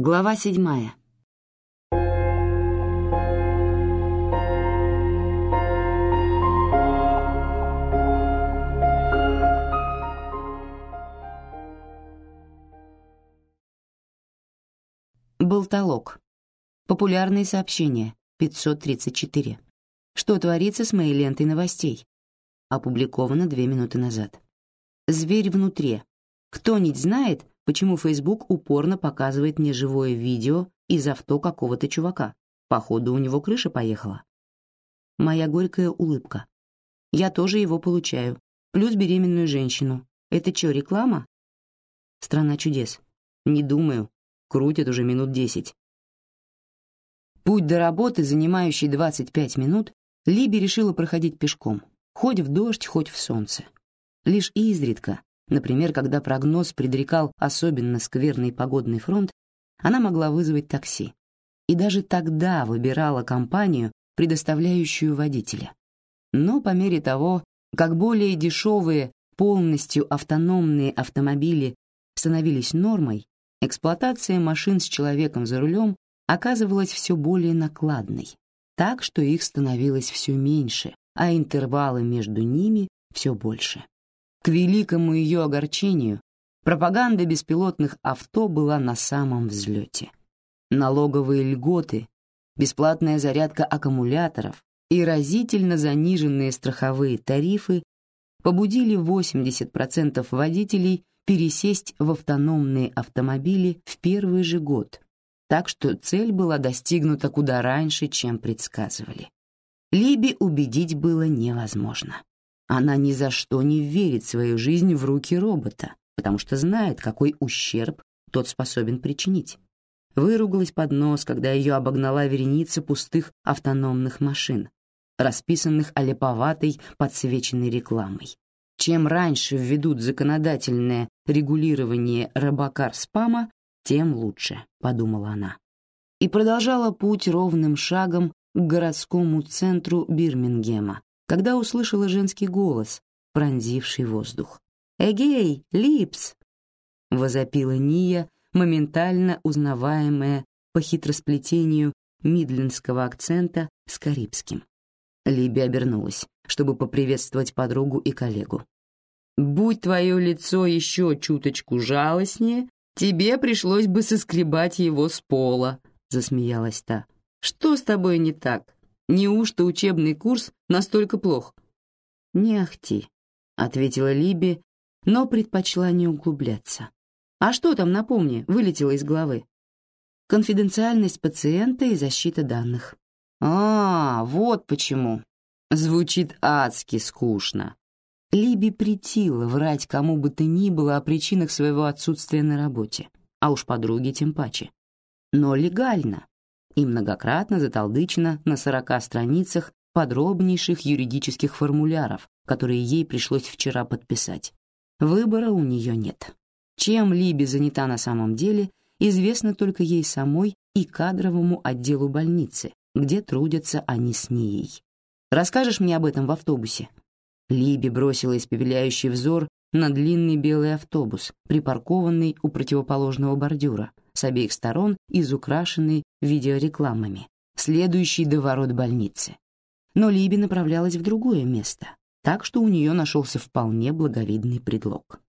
Глава седьмая. Болтолог. Популярные сообщения. 534. Что творится с моей лентой новостей? Опубликовано две минуты назад. Зверь внутри. Кто-нибудь знает, почему Facebook упорно показывает мне живое видео из авто какого-то чувака. Походу, у него крыша поехала. Моя горькая улыбка. Я тоже его получаю. Плюс беременную женщину. Это что, реклама? Страна чудес. Не думаю. Крутят уже минут десять. Путь до работы, занимающий 25 минут, Либи решила проходить пешком, хоть в дождь, хоть в солнце. Лишь изредка, Например, когда прогноз предрекал особенно скверный погодный фронт, она могла вызвать такси. И даже тогда выбирала компанию, предоставляющую водителя. Но по мере того, как более дешевые, полностью автономные автомобили становились нормой, эксплуатация машин с человеком за рулем оказывалась все более накладной, так что их становилось все меньше, а интервалы между ними все больше. К великому ее огорчению, пропаганда беспилотных авто была на самом взлете. Налоговые льготы, бесплатная зарядка аккумуляторов и разительно заниженные страховые тарифы побудили 80% водителей пересесть в автономные автомобили в первый же год, так что цель была достигнута куда раньше, чем предсказывали. Либи убедить было невозможно. Она ни за что не верит свою жизнь в руки робота, потому что знает, какой ущерб тот способен причинить. Выругалась под нос, когда ее обогнала вереница пустых автономных машин, расписанных олеповатой подсвеченной рекламой. Чем раньше введут законодательное регулирование рыбакар-спама, тем лучше, подумала она. И продолжала путь ровным шагом к городскому центру Бирмингема, когда услышала женский голос, пронзивший воздух. «Эгей, Липс!» — возопила Ния, моментально узнаваемая по хитросплетению мидлендского акцента с карибским. Либи обернулась, чтобы поприветствовать подругу и коллегу. «Будь твое лицо еще чуточку жалостнее, тебе пришлось бы соскребать его с пола», — засмеялась та. «Что с тобой не так?» Неужто учебный курс настолько плох? Не ахти, ответила Либи, но предпочла не углубляться. А что там, напомни, вылетело из головы? Конфиденциальность пациента и защита данных. А, вот почему. Звучит адски скучно. Либи притила врать кому бы то ни было о причинах своего отсутствия на работе, а уж подруге тем паче. Но легально, и многократно заталдычено на 40 страницах подробнейших юридических формуляров, которые ей пришлось вчера подписать. Выбора у нее нет. Чем Либи занята на самом деле, известно только ей самой и кадровому отделу больницы, где трудятся они с ней. «Расскажешь мне об этом в автобусе?» Либи бросила испепеляющий взор на длинный белый автобус, припаркованный у противоположного бордюра, с обеих сторон изукрашенный видеорекламами, следующий до ворот больницы. Но Либи направлялась в другое место, так что у нее нашелся вполне благовидный предлог.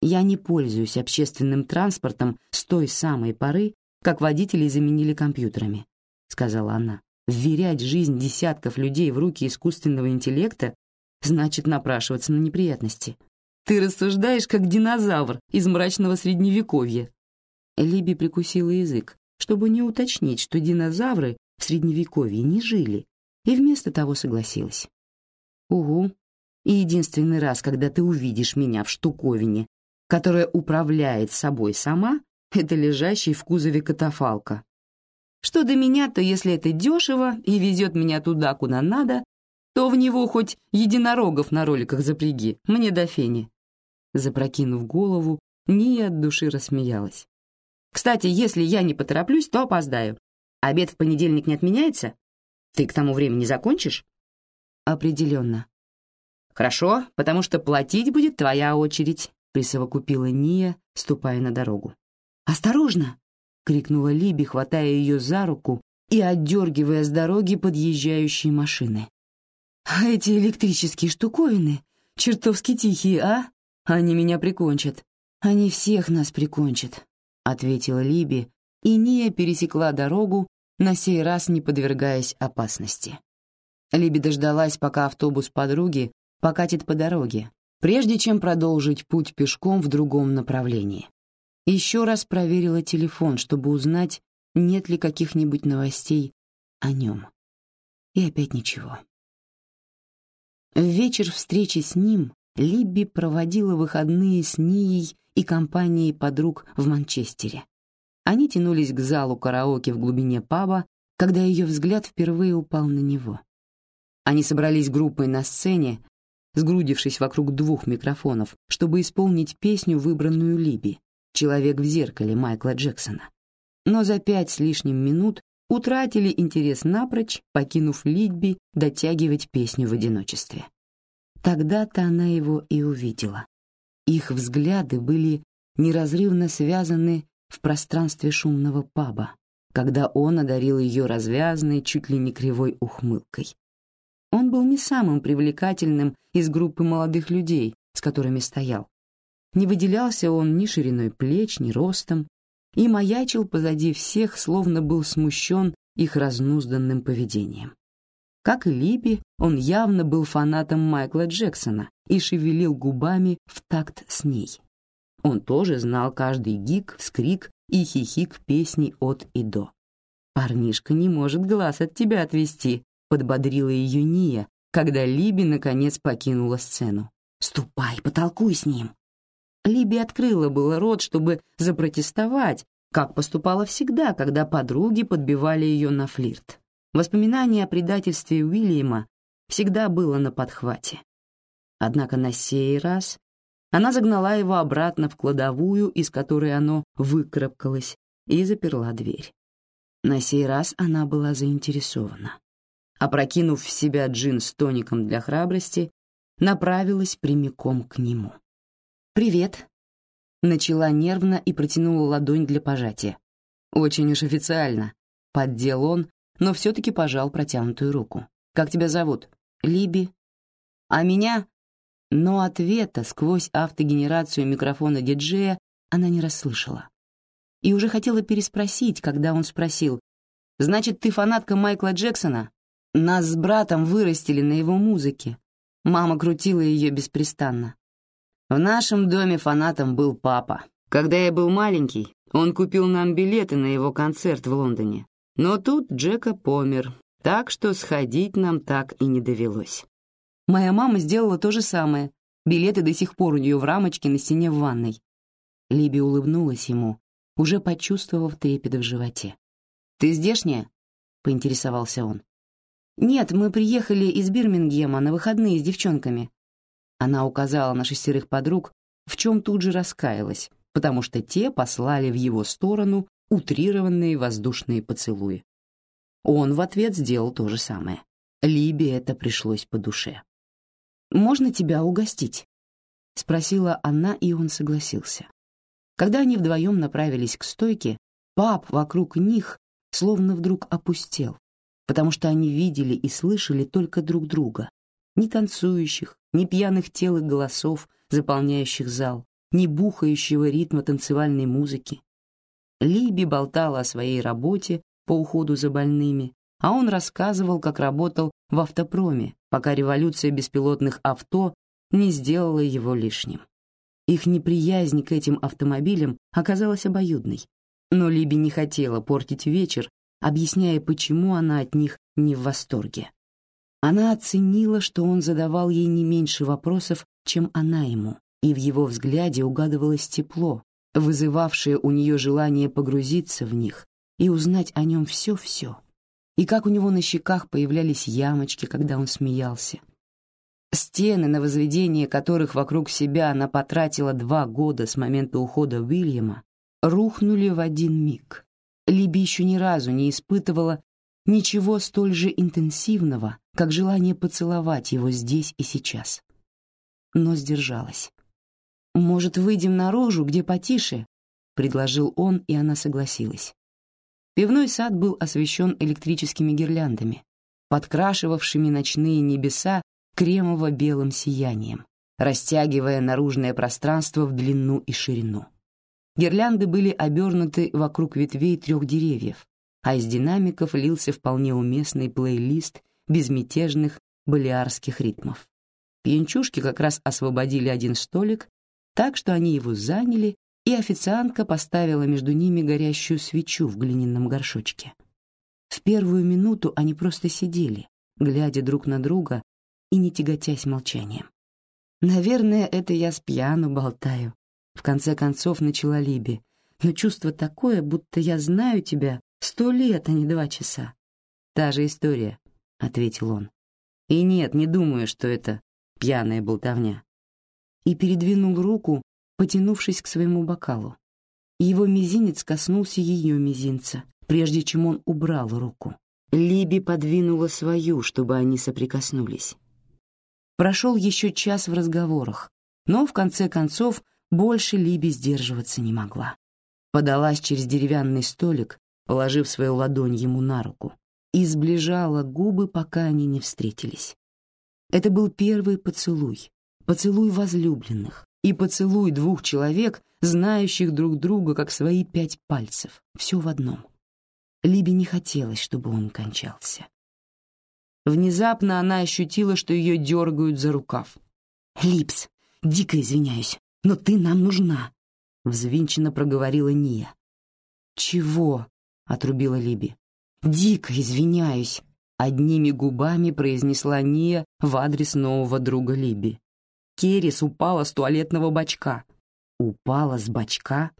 «Я не пользуюсь общественным транспортом с той самой поры, как водителей заменили компьютерами», — сказала она. «Вверять жизнь десятков людей в руки искусственного интеллекта значит напрашиваться на неприятности. Ты рассуждаешь, как динозавр из мрачного средневековья». Либи прикусила язык, чтобы не уточнить, что динозавры в средневековье не жили, и вместо того согласилась. «Угу. И единственный раз, когда ты увидишь меня в штуковине, которая управляет собой сама, это лежащий в кузове катафалка. Что до меня, то если это дешево и везет меня туда, куда надо, то в него хоть единорогов на роликах запряги, мне до фени». Запрокинув голову, Ния от души рассмеялась. «Кстати, если я не потороплюсь, то опоздаю. Обед в понедельник не отменяется? Ты к тому времени закончишь?» «Определенно». «Хорошо, потому что платить будет твоя очередь», — присовокупила Ния, ступая на дорогу. «Осторожно!» — крикнула Либи, хватая ее за руку и отдергивая с дороги подъезжающие машины. «А эти электрические штуковины чертовски тихие, а? Они меня прикончат. Они всех нас прикончат», — ответила Либи, и Ния пересекла дорогу, на сей раз не подвергаясь опасности. Либи дождалась, пока автобус подруги покатит по дороге, прежде чем продолжить путь пешком в другом направлении. Еще раз проверила телефон, чтобы узнать, нет ли каких-нибудь новостей о нем. И опять ничего. В вечер встречи с ним Либби проводила выходные с Нией и компанией подруг в Манчестере. Они тянулись к залу караоке в глубине паба, когда ее взгляд впервые упал на него. Они собрались группой на сцене, сгрудившись вокруг двух микрофонов, чтобы исполнить песню, выбранную Либи «Человек в зеркале» Майкла Джексона. Но за пять с лишним минут утратили интерес напрочь, покинув Либби дотягивать песню в одиночестве. Тогда-то она его и увидела. Их взгляды были неразрывно связаны в пространстве шумного паба, когда он одарил ее развязной, чуть ли не кривой ухмылкой. Он был не самым привлекательным из группы молодых людей, с которыми стоял. Не выделялся он ни шириной плеч, ни ростом, и маячил позади всех, словно был смущен их разнузданным поведением. Как и Либи, он явно был фанатом Майкла Джексона и шевелил губами в такт с ней. Он тоже знал каждый гик, вскрик и хихик песни от и до. «Парнишка не может глаз от тебя отвести», — подбодрила ее Ния, когда Либи наконец покинула сцену. «Ступай, потолкуй с ним». Либи открыла было рот, чтобы запротестовать, как поступала всегда, когда подруги подбивали ее на флирт. Воспоминание о предательстве Уильяма всегда было на подхвате. Однако на сей раз она загнала его обратно в кладовую, из которой оно выкрапкалось, и заперла дверь. На сей раз она была заинтересована. Опрокинув в себя джин с тоником для храбрости, направилась прямиком к нему. «Привет», — начала нервно и протянула ладонь для пожатия. «Очень уж официально», — поддел он, но все-таки пожал протянутую руку. «Как тебя зовут?» «Либи». «А меня но ответа сквозь автогенерацию микрофона диджея она не расслышала. И уже хотела переспросить, когда он спросил, «Значит, ты фанатка Майкла Джексона? Нас с братом вырастили на его музыке». Мама крутила ее беспрестанно. В нашем доме фанатом был папа. Когда я был маленький, он купил нам билеты на его концерт в Лондоне. Но тут Джека помер, так что сходить нам так и не довелось. Моя мама сделала то же самое. Билеты до сих пор у нее в рамочке на стене в ванной. Либи улыбнулась ему, уже почувствовав трепет в животе. «Ты здешняя?» — поинтересовался он. «Нет, мы приехали из Бирмингема на выходные с девчонками». Она указала на шестерых подруг, в чем тут же раскаялась, потому что те послали в его сторону утрированные воздушные поцелуи. Он в ответ сделал то же самое. Либе это пришлось по душе. «Можно тебя угостить?» — спросила она, и он согласился. Когда они вдвоем направились к стойке, пап вокруг них словно вдруг опустел, потому что они видели и слышали только друг друга. Ни танцующих, ни пьяных тел и голосов, заполняющих зал, ни бухающего ритма танцевальной музыки. Либи болтала о своей работе по уходу за больными, а он рассказывал, как работал в автопроме, пока революция беспилотных авто не сделала его лишним. Их неприязнь к этим автомобилям оказалась обоюдной, но Либи не хотела портить вечер, объясняя, почему она от них не в восторге. Она оценила, что он задавал ей не меньше вопросов, чем она ему, и в его взгляде угадывалось тепло, вызывавшее у нее желание погрузиться в них и узнать о нем все-все и как у него на щеках появлялись ямочки, когда он смеялся. Стены, на возведение которых вокруг себя она потратила два года с момента ухода Уильяма, рухнули в один миг. Либи еще ни разу не испытывала ничего столь же интенсивного, как желание поцеловать его здесь и сейчас. Но сдержалась. «Может, выйдем наружу, где потише?» — предложил он, и она согласилась. Пивной сад был освещен электрическими гирляндами, подкрашивавшими ночные небеса кремово-белым сиянием, растягивая наружное пространство в длину и ширину. Гирлянды были обернуты вокруг ветвей трех деревьев, а из динамиков лился вполне уместный плейлист безмятежных балиарских ритмов. Пьянчушки как раз освободили один столик, так что они его заняли, и официантка поставила между ними горящую свечу в глиняном горшочке. В первую минуту они просто сидели, глядя друг на друга и не тяготясь молчанием. «Наверное, это я с пьяну болтаю», — в конце концов начала Либи, «но чувство такое, будто я знаю тебя сто лет, а не два часа». «Та же история», — ответил он. «И нет, не думаю, что это пьяная болтовня». И передвинул руку, потянувшись к своему бокалу. Его мизинец коснулся ее мизинца, прежде чем он убрал руку. Либи подвинула свою, чтобы они соприкоснулись. Прошел еще час в разговорах, но в конце концов больше Либи сдерживаться не могла. Подалась через деревянный столик, положив свою ладонь ему на руку, и сближала губы, пока они не встретились. Это был первый поцелуй, поцелуй возлюбленных и поцелуй двух человек, знающих друг друга как свои пять пальцев, все в одном. Либи не хотелось, чтобы он кончался. Внезапно она ощутила, что ее дергают за рукав. «Липс, дико извиняюсь, но ты нам нужна», — взвинченно проговорила Ния. «Чего?» — отрубила Либи. «Дико извиняюсь», — одними губами произнесла Ния в адрес нового друга Либи. Керрис упала с туалетного бачка. Упала с бачка?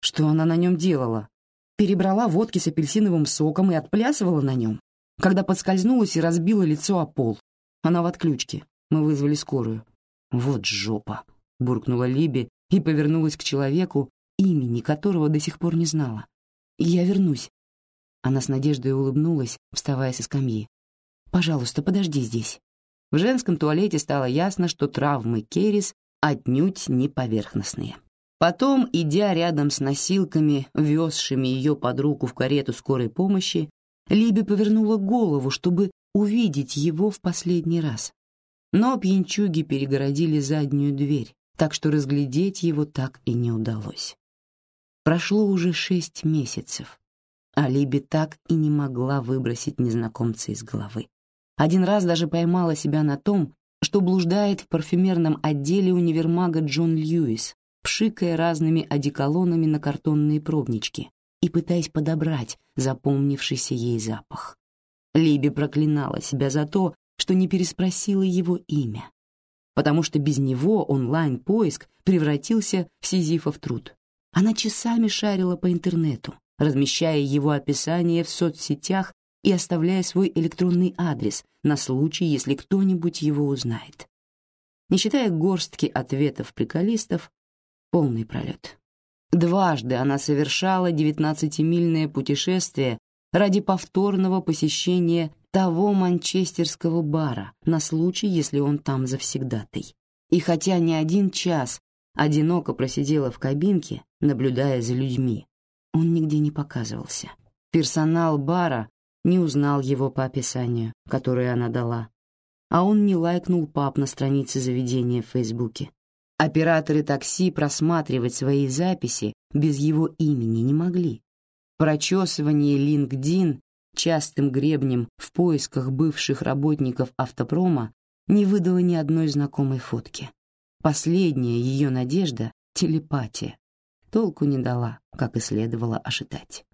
Что она на нем делала? Перебрала водки с апельсиновым соком и отплясывала на нем когда подскользнулась и разбила лицо о пол. Она в отключке. Мы вызвали скорую. «Вот жопа!» — буркнула Либи и повернулась к человеку, имени которого до сих пор не знала. «Я вернусь». Она с надеждой улыбнулась, вставая со скамьи. «Пожалуйста, подожди здесь». В женском туалете стало ясно, что травмы Керрис отнюдь не поверхностные. Потом, идя рядом с носилками, везшими ее под руку в карету скорой помощи, Либи повернула голову, чтобы увидеть его в последний раз. Но пьянчуги перегородили заднюю дверь, так что разглядеть его так и не удалось. Прошло уже шесть месяцев, а Либи так и не могла выбросить незнакомца из головы. Один раз даже поймала себя на том, что блуждает в парфюмерном отделе универмага Джон Льюис, пшикая разными одеколонами на картонные пробнички, и пытаясь подобрать запомнившийся ей запах. Либи проклинала себя за то, что не переспросила его имя, потому что без него онлайн-поиск превратился в сизифов труд. Она часами шарила по интернету, размещая его описание в соцсетях и оставляя свой электронный адрес на случай, если кто-нибудь его узнает. Не считая горстки ответов приколистов, полный пролет. Дважды она совершала девятнадцатимильное путешествие ради повторного посещения того манчестерского бара на случай, если он там завсегдатый. И хотя не один час одиноко просидела в кабинке, наблюдая за людьми, он нигде не показывался. Персонал бара не узнал его по описанию, которое она дала, а он не лайкнул пап на странице заведения в Фейсбуке. Операторы такси просматривать свои записи без его имени не могли. Прочесывание LinkedIn частым гребнем в поисках бывших работников автопрома не выдало ни одной знакомой фотки. Последняя ее надежда — телепатия. Толку не дала, как и следовало ожидать.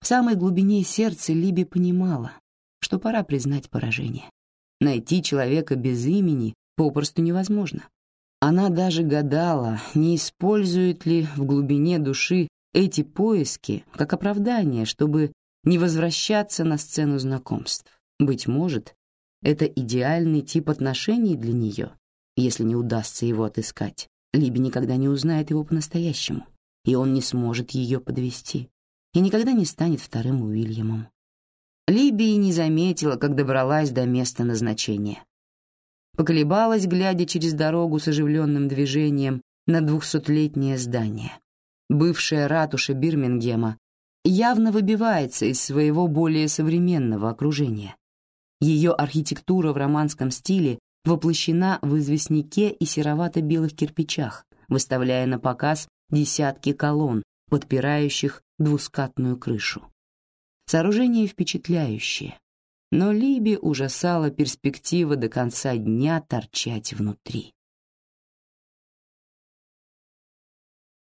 В самой глубине сердца Либи понимала, что пора признать поражение. Найти человека без имени попросту невозможно. Она даже гадала, не использует ли в глубине души эти поиски как оправдание, чтобы не возвращаться на сцену знакомств. Быть может, это идеальный тип отношений для нее, если не удастся его отыскать. Либи никогда не узнает его по-настоящему, и он не сможет ее подвести, и никогда не станет вторым Уильямом. Либи не заметила, как добралась до места назначения поколебалась, глядя через дорогу с оживленным движением на двухсотлетнее здание. Бывшая ратуша Бирмингема явно выбивается из своего более современного окружения. Ее архитектура в романском стиле воплощена в известняке и серовато-белых кирпичах, выставляя на показ десятки колонн, подпирающих двускатную крышу. Сооружение впечатляющее, но Либи ужасала перспектива до конца дня торчать внутри.